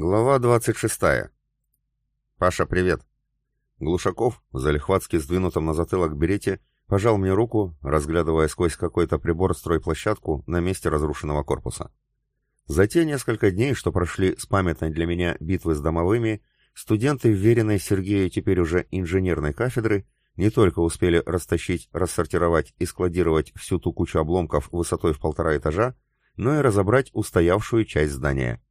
Глава 26. Паша, привет. Глушаков, залихватски сдвинутом на затылок берете, пожал мне руку, разглядывая сквозь какой-то прибор стройплощадку на месте разрушенного корпуса. За те несколько дней, что прошли с памятной для меня битвы с домовыми, студенты вверенной Сергею теперь уже инженерной кафедры не только успели растащить, рассортировать и складировать всю ту кучу обломков высотой в полтора этажа, но и разобрать устоявшую часть здания.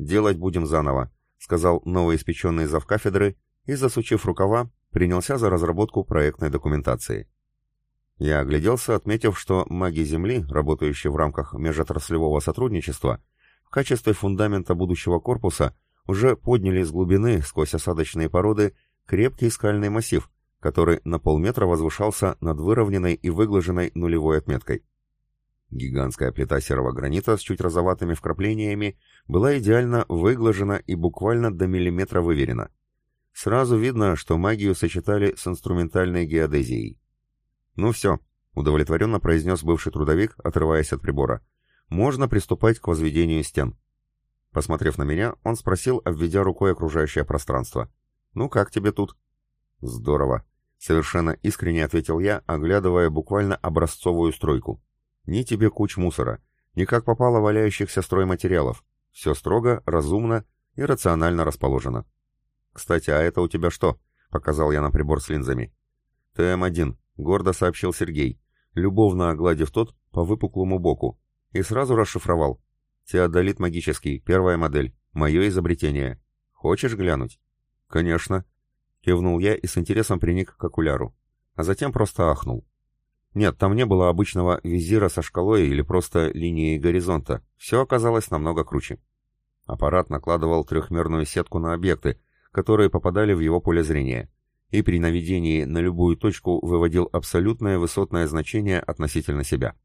«Делать будем заново», — сказал новоиспеченный завкафедры и, засучив рукава, принялся за разработку проектной документации. Я огляделся, отметив, что маги Земли, работающие в рамках межотраслевого сотрудничества, в качестве фундамента будущего корпуса уже подняли из глубины, сквозь осадочные породы, крепкий скальный массив, который на полметра возвышался над выровненной и выглаженной нулевой отметкой. Гигантская плита серого гранита с чуть розоватыми вкраплениями была идеально выглажена и буквально до миллиметра выверена. Сразу видно, что магию сочетали с инструментальной геодезией. «Ну все», — удовлетворенно произнес бывший трудовик, отрываясь от прибора. «Можно приступать к возведению стен». Посмотрев на меня, он спросил, обведя рукой окружающее пространство. «Ну как тебе тут?» «Здорово», — совершенно искренне ответил я, оглядывая буквально образцовую стройку. Ни тебе куч мусора, ни как попало валяющихся стройматериалов. Все строго, разумно и рационально расположено. «Кстати, а это у тебя что?» — показал я на прибор с линзами. «ТМ-1», — гордо сообщил Сергей, любовно огладив тот по выпуклому боку, и сразу расшифровал. «Теодолит магический, первая модель, мое изобретение. Хочешь глянуть?» «Конечно», — кивнул я и с интересом приник к окуляру, а затем просто ахнул. Нет, там не было обычного визира со шкалой или просто линией горизонта. Все оказалось намного круче. Аппарат накладывал трехмерную сетку на объекты, которые попадали в его поле зрения, и при наведении на любую точку выводил абсолютное высотное значение относительно себя.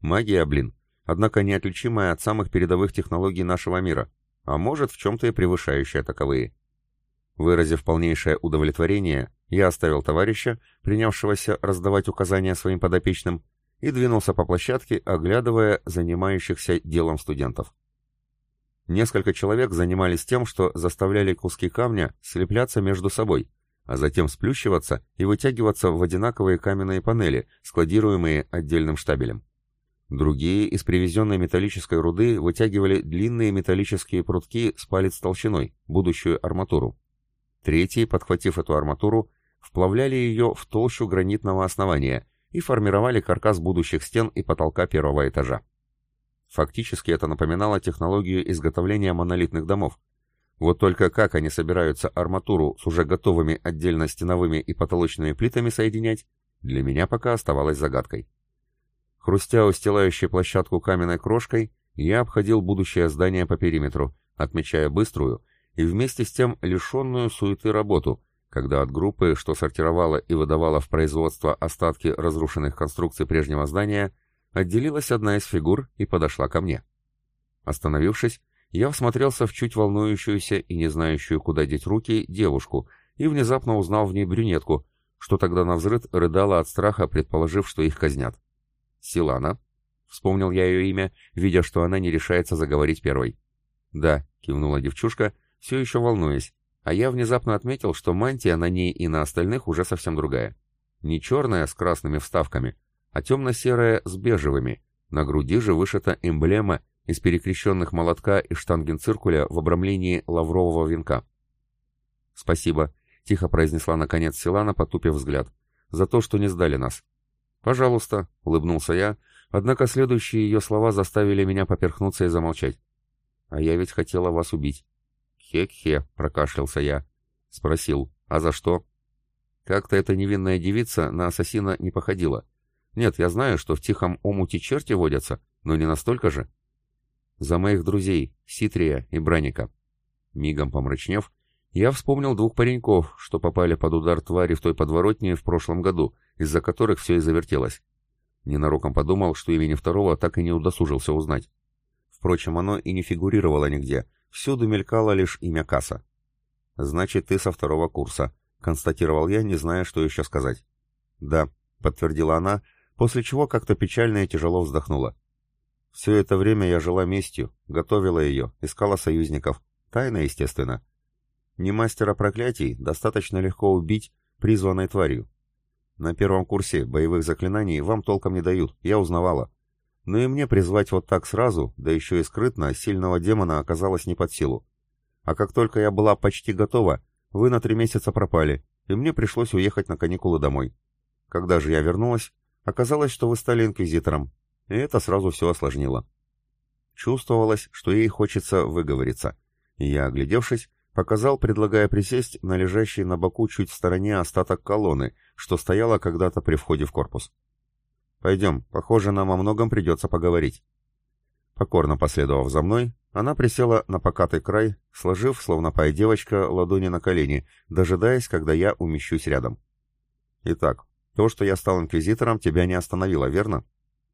Магия, блин, однако неотличимая от самых передовых технологий нашего мира, а может в чем-то и превышающая таковые. Выразив полнейшее удовлетворение, я оставил товарища, принявшегося раздавать указания своим подопечным, и двинулся по площадке, оглядывая занимающихся делом студентов. Несколько человек занимались тем, что заставляли куски камня слепляться между собой, а затем сплющиваться и вытягиваться в одинаковые каменные панели, складируемые отдельным штабелем. Другие из привезенной металлической руды вытягивали длинные металлические прутки с палец толщиной, будущую арматуру. Третьи, подхватив эту арматуру, вплавляли ее в толщу гранитного основания и формировали каркас будущих стен и потолка первого этажа. Фактически это напоминало технологию изготовления монолитных домов. Вот только как они собираются арматуру с уже готовыми отдельно стеновыми и потолочными плитами соединять, для меня пока оставалось загадкой. Хрустя устилающей площадку каменной крошкой, я обходил будущее здание по периметру, отмечая быструю, и вместе с тем лишенную суеты работу, когда от группы, что сортировала и выдавала в производство остатки разрушенных конструкций прежнего здания, отделилась одна из фигур и подошла ко мне. Остановившись, я всмотрелся в чуть волнующуюся и не знающую, куда деть руки, девушку и внезапно узнал в ней брюнетку, что тогда на взрыв рыдала от страха, предположив, что их казнят. «Силана», — вспомнил я ее имя, видя, что она не решается заговорить первой. «Да», — кивнула девчушка, все еще волнуясь, а я внезапно отметил, что мантия на ней и на остальных уже совсем другая. Не черная с красными вставками, а темно-серая с бежевыми. На груди же вышита эмблема из перекрещенных молотка и штангенциркуля в обрамлении лаврового венка. «Спасибо», — тихо произнесла наконец Силана, потупив взгляд, — «за то, что не сдали нас». «Пожалуйста», — улыбнулся я, однако следующие ее слова заставили меня поперхнуться и замолчать. «А я ведь хотела вас убить». «Хе-хе», — прокашлялся я. Спросил, «А за что?» Как-то эта невинная девица на ассасина не походила. Нет, я знаю, что в тихом омуте черти водятся, но не настолько же. За моих друзей, Ситрия и Браника. Мигом помрачнев, я вспомнил двух пареньков, что попали под удар твари в той подворотне в прошлом году, из-за которых все и завертелось. Ненароком подумал, что имени второго так и не удосужился узнать. Впрочем, оно и не фигурировало нигде, Всюду мелькало лишь имя Касса. «Значит, ты со второго курса», — констатировал я, не зная, что еще сказать. «Да», — подтвердила она, после чего как-то печально и тяжело вздохнула. «Все это время я жила местью, готовила ее, искала союзников, Тайна, естественно. Не мастера проклятий достаточно легко убить призванной тварью. На первом курсе боевых заклинаний вам толком не дают, я узнавала. Но и мне призвать вот так сразу, да еще и скрытно, сильного демона оказалось не под силу. А как только я была почти готова, вы на три месяца пропали, и мне пришлось уехать на каникулы домой. Когда же я вернулась, оказалось, что вы стали инквизитором, и это сразу все осложнило. Чувствовалось, что ей хочется выговориться. И я, оглядевшись, показал, предлагая присесть на лежащий на боку чуть в стороне остаток колонны, что стояла когда-то при входе в корпус. «Пойдем, похоже, нам о многом придется поговорить». Покорно последовав за мной, она присела на покатый край, сложив, словно пая девочка, ладони на колени, дожидаясь, когда я умещусь рядом. «Итак, то, что я стал инквизитором, тебя не остановило, верно?»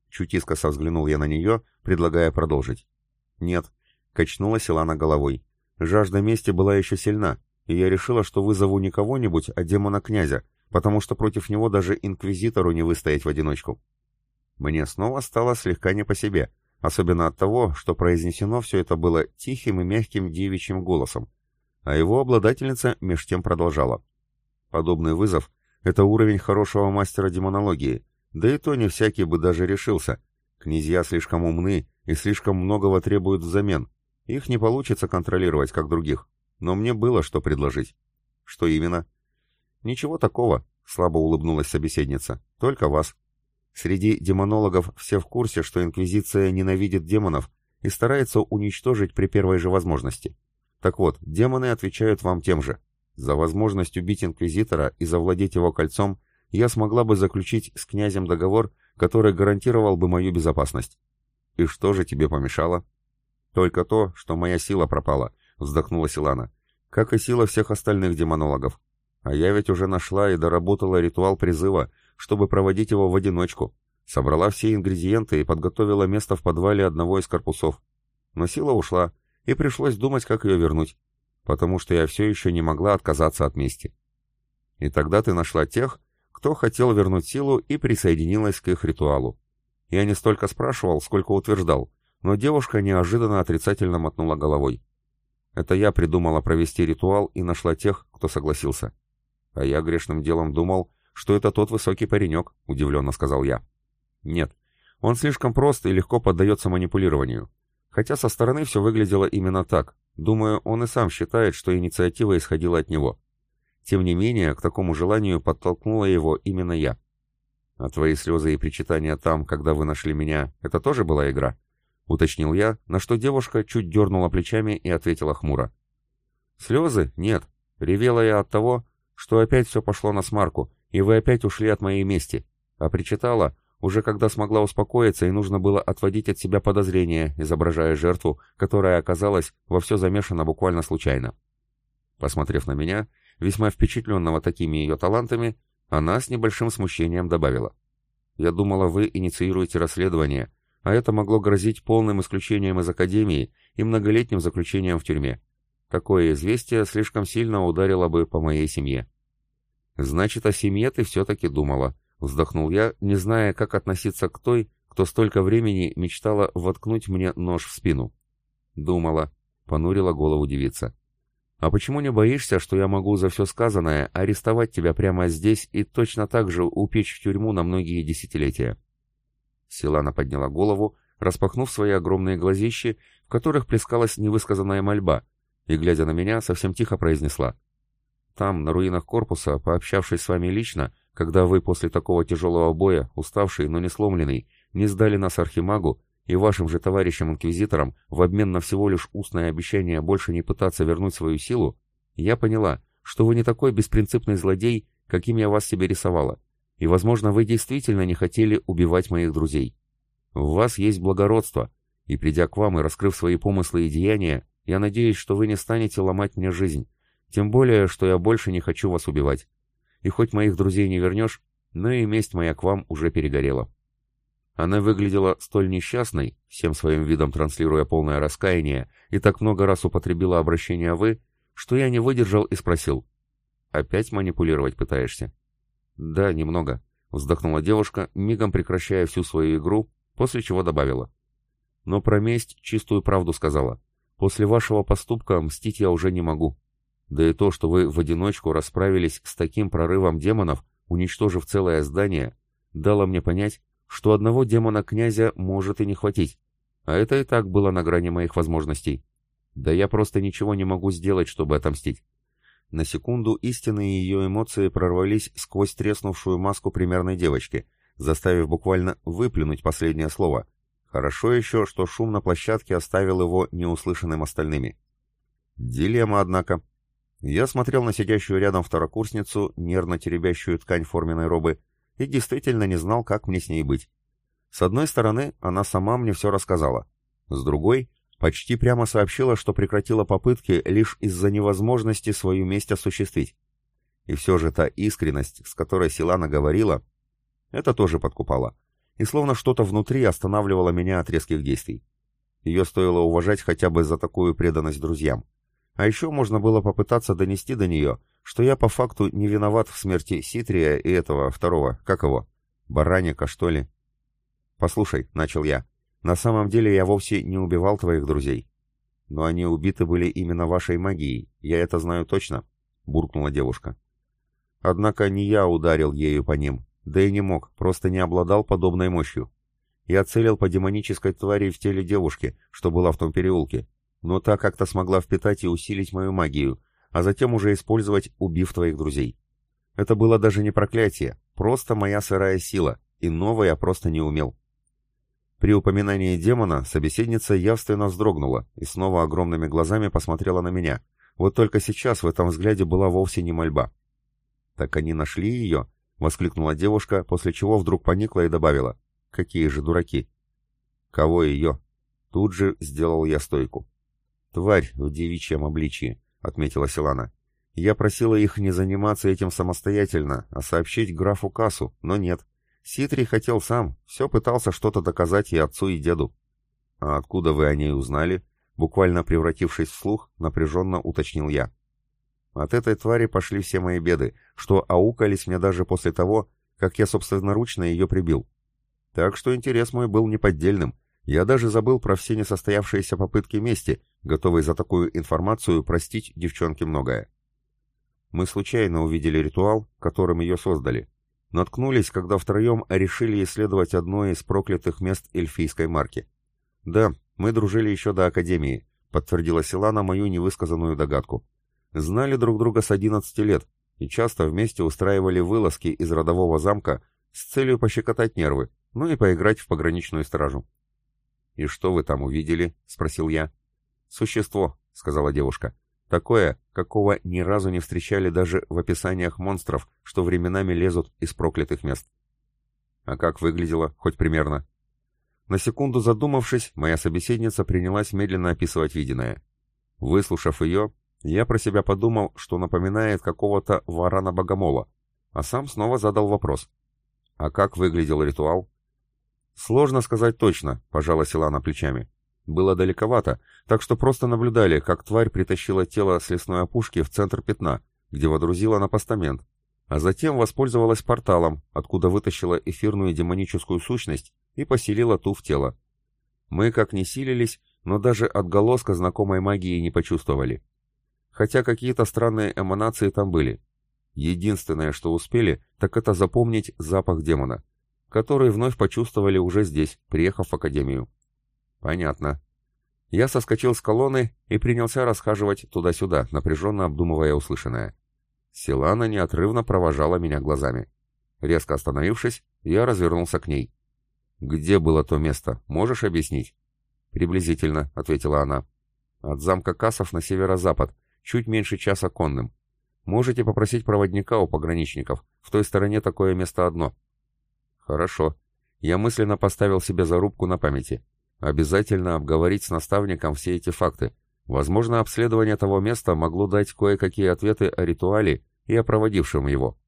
Чуть искоса взглянул я на нее, предлагая продолжить. «Нет», — качнула Силана головой. «Жажда мести была еще сильна, и я решила, что вызову не кого-нибудь, а демона-князя, потому что против него даже инквизитору не выстоять в одиночку». Мне снова стало слегка не по себе — особенно от того, что произнесено все это было тихим и мягким девичьим голосом, а его обладательница меж тем продолжала. Подобный вызов — это уровень хорошего мастера демонологии, да и то не всякий бы даже решился. Князья слишком умны и слишком многого требуют взамен. Их не получится контролировать, как других. Но мне было что предложить. Что именно? Ничего такого, слабо улыбнулась собеседница. Только вас. Среди демонологов все в курсе, что Инквизиция ненавидит демонов и старается уничтожить при первой же возможности. Так вот, демоны отвечают вам тем же. За возможность убить Инквизитора и завладеть его кольцом я смогла бы заключить с князем договор, который гарантировал бы мою безопасность. И что же тебе помешало? Только то, что моя сила пропала, вздохнула Силана. Как и сила всех остальных демонологов. А я ведь уже нашла и доработала ритуал призыва, чтобы проводить его в одиночку. Собрала все ингредиенты и подготовила место в подвале одного из корпусов. Но сила ушла, и пришлось думать, как ее вернуть, потому что я все еще не могла отказаться от мести. И тогда ты нашла тех, кто хотел вернуть силу и присоединилась к их ритуалу. Я не столько спрашивал, сколько утверждал, но девушка неожиданно отрицательно мотнула головой. Это я придумала провести ритуал и нашла тех, кто согласился. А я грешным делом думал, что это тот высокий паренек», — удивленно сказал я. «Нет, он слишком прост и легко поддается манипулированию. Хотя со стороны все выглядело именно так. Думаю, он и сам считает, что инициатива исходила от него. Тем не менее, к такому желанию подтолкнула его именно я. А твои слезы и причитания там, когда вы нашли меня, это тоже была игра?» — уточнил я, на что девушка чуть дернула плечами и ответила хмуро. «Слезы? Нет. Ревела я от того, что опять все пошло на смарку, и вы опять ушли от моей мести. А причитала, уже когда смогла успокоиться, и нужно было отводить от себя подозрения, изображая жертву, которая оказалась во все замешана буквально случайно. Посмотрев на меня, весьма впечатленного такими ее талантами, она с небольшим смущением добавила. «Я думала, вы инициируете расследование, а это могло грозить полным исключением из академии и многолетним заключением в тюрьме. Такое известие слишком сильно ударило бы по моей семье». «Значит, о семье ты все-таки думала», — вздохнул я, не зная, как относиться к той, кто столько времени мечтала воткнуть мне нож в спину. «Думала», — понурила голову девица. «А почему не боишься, что я могу за все сказанное арестовать тебя прямо здесь и точно так же упечь в тюрьму на многие десятилетия?» Силана подняла голову, распахнув свои огромные глазищи, в которых плескалась невысказанная мольба, и, глядя на меня, совсем тихо произнесла. Там, на руинах корпуса, пообщавшись с вами лично, когда вы после такого тяжелого боя, уставший, но не сломленный, не сдали нас Архимагу и вашим же товарищам-инквизиторам в обмен на всего лишь устное обещание больше не пытаться вернуть свою силу, я поняла, что вы не такой беспринципный злодей, каким я вас себе рисовала, и, возможно, вы действительно не хотели убивать моих друзей. В вас есть благородство, и, придя к вам и раскрыв свои помыслы и деяния, я надеюсь, что вы не станете ломать мне жизнь, тем более, что я больше не хочу вас убивать. И хоть моих друзей не вернешь, но и месть моя к вам уже перегорела». Она выглядела столь несчастной, всем своим видом транслируя полное раскаяние, и так много раз употребила обращение «вы», что я не выдержал и спросил. «Опять манипулировать пытаешься?» «Да, немного», — вздохнула девушка, мигом прекращая всю свою игру, после чего добавила. «Но про месть чистую правду сказала. После вашего поступка мстить я уже не могу. Да и то, что вы в одиночку расправились с таким прорывом демонов, уничтожив целое здание, дало мне понять, что одного демона-князя может и не хватить, а это и так было на грани моих возможностей. Да я просто ничего не могу сделать, чтобы отомстить. На секунду истинные ее эмоции прорвались сквозь треснувшую маску примерной девочки, заставив буквально выплюнуть последнее слово. Хорошо еще, что шум на площадке оставил его неуслышанным остальными. Дилемма, однако. Я смотрел на сидящую рядом второкурсницу, нервно теребящую ткань форменной робы, и действительно не знал, как мне с ней быть. С одной стороны, она сама мне все рассказала. С другой, почти прямо сообщила, что прекратила попытки лишь из-за невозможности свою месть осуществить. И все же та искренность, с которой Силана говорила, это тоже подкупало. И словно что-то внутри останавливало меня от резких действий. Ее стоило уважать хотя бы за такую преданность друзьям. А еще можно было попытаться донести до нее, что я по факту не виноват в смерти Ситрия и этого второго, как его, Бараника, что ли. «Послушай», — начал я, — «на самом деле я вовсе не убивал твоих друзей. Но они убиты были именно вашей магией, я это знаю точно», — буркнула девушка. Однако не я ударил ею по ним, да и не мог, просто не обладал подобной мощью. Я целил по демонической твари в теле девушки, что была в том переулке, но та как-то смогла впитать и усилить мою магию, а затем уже использовать, убив твоих друзей. Это было даже не проклятие, просто моя сырая сила, и нового я просто не умел. При упоминании демона собеседница явственно вздрогнула и снова огромными глазами посмотрела на меня. Вот только сейчас в этом взгляде была вовсе не мольба. «Так они нашли ее?» — воскликнула девушка, после чего вдруг поникла и добавила. «Какие же дураки!» «Кого ее?» Тут же сделал я стойку. «Тварь в девичьем обличии», отметила Силана. Я просила их не заниматься этим самостоятельно, а сообщить графу Кассу, но нет. Ситри хотел сам, все пытался что-то доказать и отцу, и деду. А откуда вы о ней узнали? Буквально превратившись в слух, напряженно уточнил я. От этой твари пошли все мои беды, что аукались мне даже после того, как я собственноручно ее прибил. Так что интерес мой был неподдельным, я даже забыл про все несостоявшиеся попытки мести, готовый за такую информацию простить девчонке многое. Мы случайно увидели ритуал, которым ее создали. Наткнулись, когда втроем решили исследовать одно из проклятых мест эльфийской марки. Да, мы дружили еще до Академии, подтвердила Силана мою невысказанную догадку. Знали друг друга с 11 лет и часто вместе устраивали вылазки из родового замка с целью пощекотать нервы, ну и поиграть в пограничную стражу. «И что вы там увидели?» — спросил я. «Существо», — сказала девушка. «Такое, какого ни разу не встречали даже в описаниях монстров, что временами лезут из проклятых мест». «А как выглядело, хоть примерно?» На секунду задумавшись, моя собеседница принялась медленно описывать виденное. Выслушав ее, я про себя подумал, что напоминает какого-то варана-богомола, а сам снова задал вопрос. «А как выглядел ритуал?» «Сложно сказать точно», — пожала Силана плечами. «Было далековато, так что просто наблюдали, как тварь притащила тело с лесной опушки в центр пятна, где водрузила на постамент, а затем воспользовалась порталом, откуда вытащила эфирную демоническую сущность и поселила ту в тело. Мы как не силились, но даже отголоска знакомой магии не почувствовали. Хотя какие-то странные эманации там были. Единственное, что успели, так это запомнить запах демона — которые вновь почувствовали уже здесь, приехав в академию. Понятно. Я соскочил с колонны и принялся расхаживать туда-сюда, напряженно обдумывая услышанное. Силана неотрывно провожала меня глазами. Резко остановившись, я развернулся к ней. «Где было то место? Можешь объяснить?» «Приблизительно», — ответила она. «От замка Касов на северо-запад, чуть меньше часа конным. Можете попросить проводника у пограничников. В той стороне такое место одно. Хорошо. Я мысленно поставил себе зарубку на памяти. Обязательно обговорить с наставником все эти факты. Возможно, обследование того места могло дать кое-какие ответы о ритуале и о проводившем его.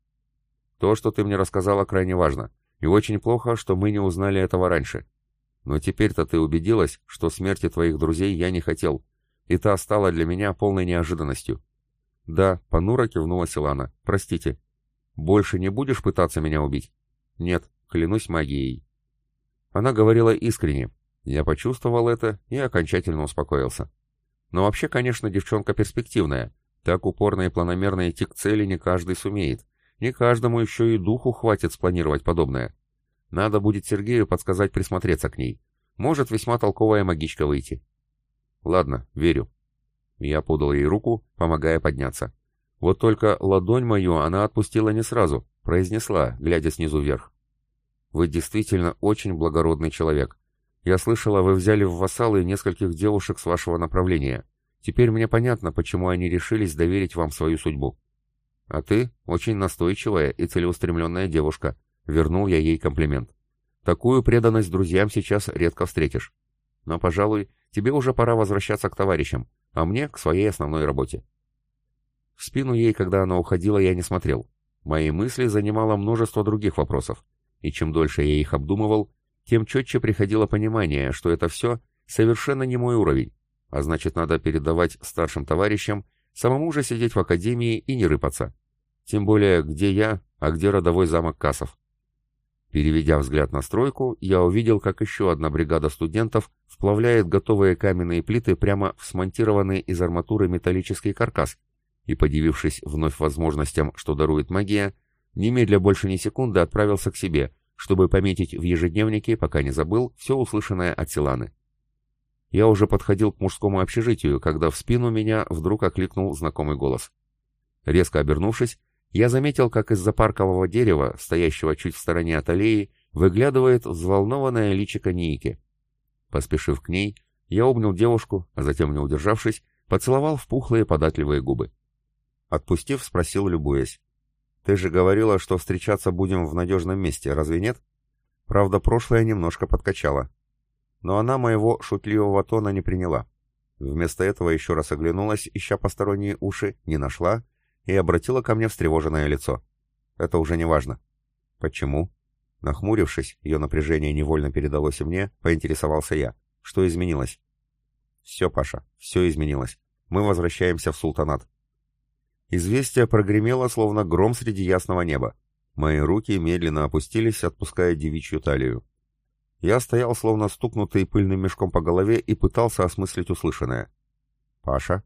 То, что ты мне рассказала, крайне важно. И очень плохо, что мы не узнали этого раньше. Но теперь-то ты убедилась, что смерти твоих друзей я не хотел, и та стала для меня полной неожиданностью. Да, понуро кивнула Силана. Простите. Больше не будешь пытаться меня убить? Нет, клянусь магией. Она говорила искренне. Я почувствовал это и окончательно успокоился. Но вообще, конечно, девчонка перспективная. Так упорно и планомерно идти к цели не каждый сумеет. Не каждому еще и духу хватит спланировать подобное. Надо будет Сергею подсказать присмотреться к ней. Может весьма толковая магичка выйти. Ладно, верю. Я подал ей руку, помогая подняться. Вот только ладонь мою она отпустила не сразу, произнесла, глядя снизу вверх. «Вы действительно очень благородный человек. Я слышала, вы взяли в вассалы нескольких девушек с вашего направления. Теперь мне понятно, почему они решились доверить вам свою судьбу. А ты очень настойчивая и целеустремленная девушка», — вернул я ей комплимент. «Такую преданность друзьям сейчас редко встретишь. Но, пожалуй, тебе уже пора возвращаться к товарищам, а мне — к своей основной работе». В спину ей, когда она уходила, я не смотрел. Мои мысли занимало множество других вопросов, и чем дольше я их обдумывал, тем четче приходило понимание, что это все совершенно не мой уровень, а значит, надо передавать старшим товарищам, самому же сидеть в академии и не рыпаться. Тем более, где я, а где родовой замок Касов. Переведя взгляд на стройку, я увидел, как еще одна бригада студентов вплавляет готовые каменные плиты прямо в смонтированный из арматуры металлический каркас, и, подивившись вновь возможностям, что дарует магия, немедля больше ни секунды отправился к себе, чтобы пометить в ежедневнике, пока не забыл, все услышанное от Силаны. Я уже подходил к мужскому общежитию, когда в спину меня вдруг окликнул знакомый голос. Резко обернувшись, я заметил, как из-за паркового дерева, стоящего чуть в стороне от аллеи, выглядывает взволнованная личико Ники. Поспешив к ней, я обнял девушку, а затем, не удержавшись, поцеловал в пухлые податливые губы. Отпустив, спросил, любуясь. «Ты же говорила, что встречаться будем в надежном месте, разве нет?» Правда, прошлое немножко подкачало. Но она моего шутливого тона не приняла. Вместо этого еще раз оглянулась, ища посторонние уши, не нашла и обратила ко мне встревоженное лицо. «Это уже не важно». «Почему?» Нахмурившись, ее напряжение невольно передалось мне, поинтересовался я. «Что изменилось?» «Все, Паша, все изменилось. Мы возвращаемся в султанат. Известие прогремело, словно гром среди ясного неба. Мои руки медленно опустились, отпуская девичью талию. Я стоял, словно стукнутый пыльным мешком по голове, и пытался осмыслить услышанное. «Паша?»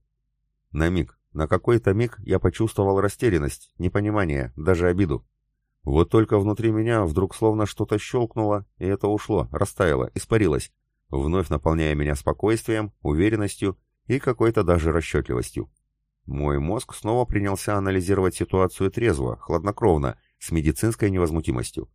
На миг, на какой-то миг я почувствовал растерянность, непонимание, даже обиду. Вот только внутри меня вдруг словно что-то щелкнуло, и это ушло, растаяло, испарилось, вновь наполняя меня спокойствием, уверенностью и какой-то даже расчетливостью. Мой мозг снова принялся анализировать ситуацию трезво, хладнокровно, с медицинской невозмутимостью.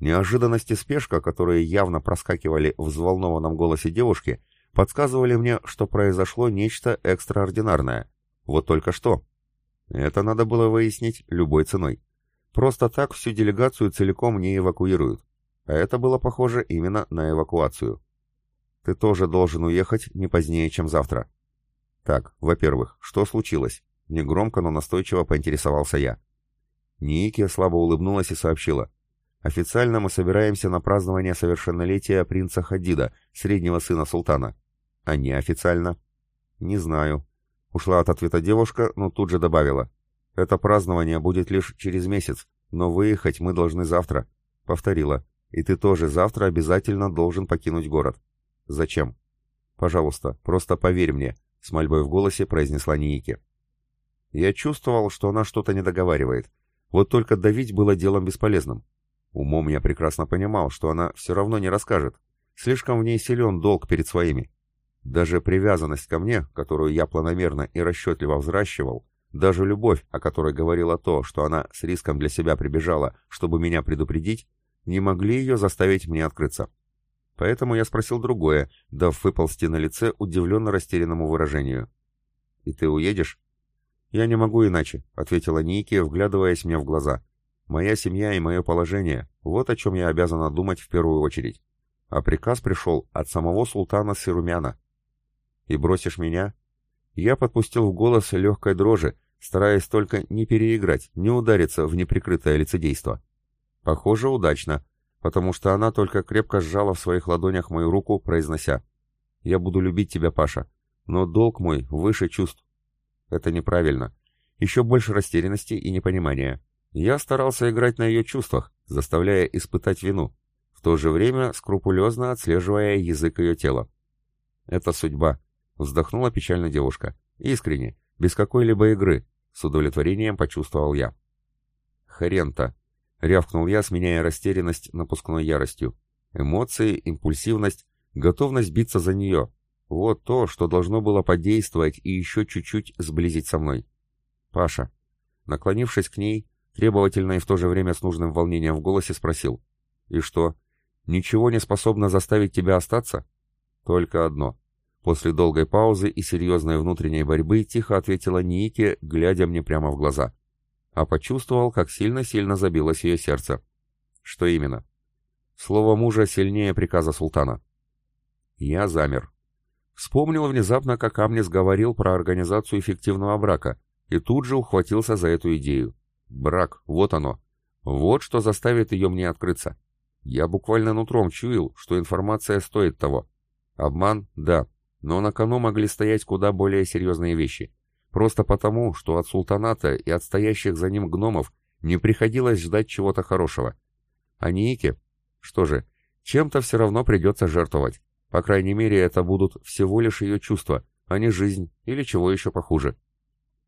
Неожиданность и спешка, которые явно проскакивали в взволнованном голосе девушки, подсказывали мне, что произошло нечто экстраординарное. Вот только что. Это надо было выяснить любой ценой. Просто так всю делегацию целиком не эвакуируют. А это было похоже именно на эвакуацию. Ты тоже должен уехать не позднее, чем завтра. Так, во-первых, что случилось? Негромко, но настойчиво поинтересовался я. Ники слабо улыбнулась и сообщила. Официально мы собираемся на празднование совершеннолетия принца Хадида, среднего сына султана. А неофициально? Не знаю. Ушла от ответа девушка, но тут же добавила. Это празднование будет лишь через месяц, но выехать мы должны завтра. Повторила. И ты тоже завтра обязательно должен покинуть город. Зачем? Пожалуйста, просто поверь мне, с мольбой в голосе произнесла Ники. Я чувствовал, что она что-то не договаривает. Вот только давить было делом бесполезным. Умом я прекрасно понимал, что она все равно не расскажет. Слишком в ней силен долг перед своими. Даже привязанность ко мне, которую я планомерно и расчетливо взращивал, даже любовь, о которой говорила то, что она с риском для себя прибежала, чтобы меня предупредить, не могли ее заставить мне открыться. Поэтому я спросил другое, дав выползти на лице удивленно растерянному выражению. «И ты уедешь?» «Я не могу иначе», — ответила Ники, вглядываясь мне в глаза. «Моя семья и мое положение — вот о чем я обязана думать в первую очередь. А приказ пришел от самого султана Сирумяна. И бросишь меня?» Я подпустил в голос легкой дрожи, стараясь только не переиграть, не удариться в неприкрытое лицедейство. Похоже, удачно, потому что она только крепко сжала в своих ладонях мою руку, произнося «Я буду любить тебя, Паша, но долг мой выше чувств». Это неправильно. Еще больше растерянности и непонимания. Я старался играть на ее чувствах, заставляя испытать вину, в то же время скрупулезно отслеживая язык ее тела. Это судьба. Вздохнула печально девушка. Искренне, без какой-либо игры, с удовлетворением почувствовал я. Хрен-то! Рявкнул я, сменяя растерянность напускной яростью. Эмоции, импульсивность, готовность биться за нее. Вот то, что должно было подействовать и еще чуть-чуть сблизить со мной. Паша. Наклонившись к ней, требовательно и в то же время с нужным волнением в голосе спросил. «И что, ничего не способно заставить тебя остаться?» «Только одно». После долгой паузы и серьезной внутренней борьбы тихо ответила Ники, глядя мне прямо в глаза. А почувствовал, как сильно-сильно забилось ее сердце. «Что именно?» Слово мужа сильнее приказа султана. Я замер. Вспомнил внезапно, как Амнис говорил про организацию эффективного брака, и тут же ухватился за эту идею. Брак, вот оно. Вот что заставит ее мне открыться. Я буквально нутром чуял, что информация стоит того. Обман, да, но на кону могли стоять куда более серьезные вещи. Просто потому, что от султаната и от стоящих за ним гномов не приходилось ждать чего-то хорошего. А Ники? Что же, чем-то все равно придется жертвовать. По крайней мере, это будут всего лишь ее чувства, а не жизнь или чего еще похуже.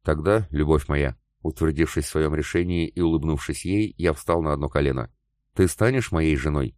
Тогда, любовь моя, утвердившись в своем решении и улыбнувшись ей, я встал на одно колено. «Ты станешь моей женой?»